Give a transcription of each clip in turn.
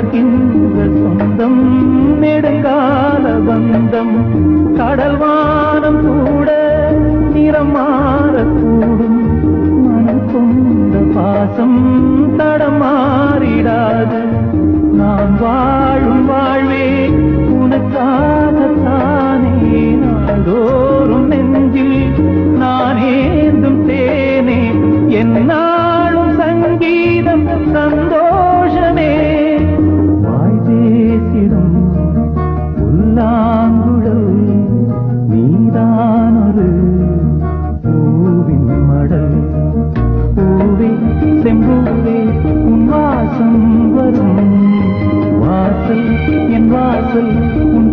கலக்கின்ற சொந்தம் நெடுங்கால பந்தம் கடல்வானம் கூட நிறம் மாறக்கூடும். மனம் கொண்ட பாசம் தடமா என் வாசல் உன்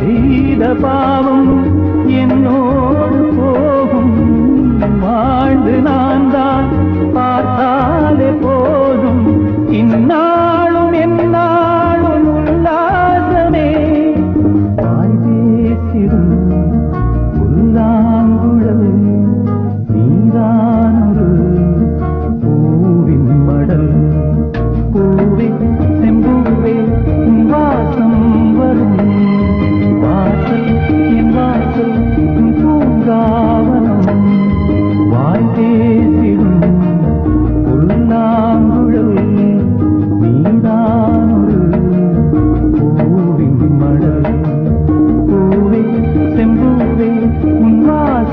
செய்த பாவம் என்னோ ज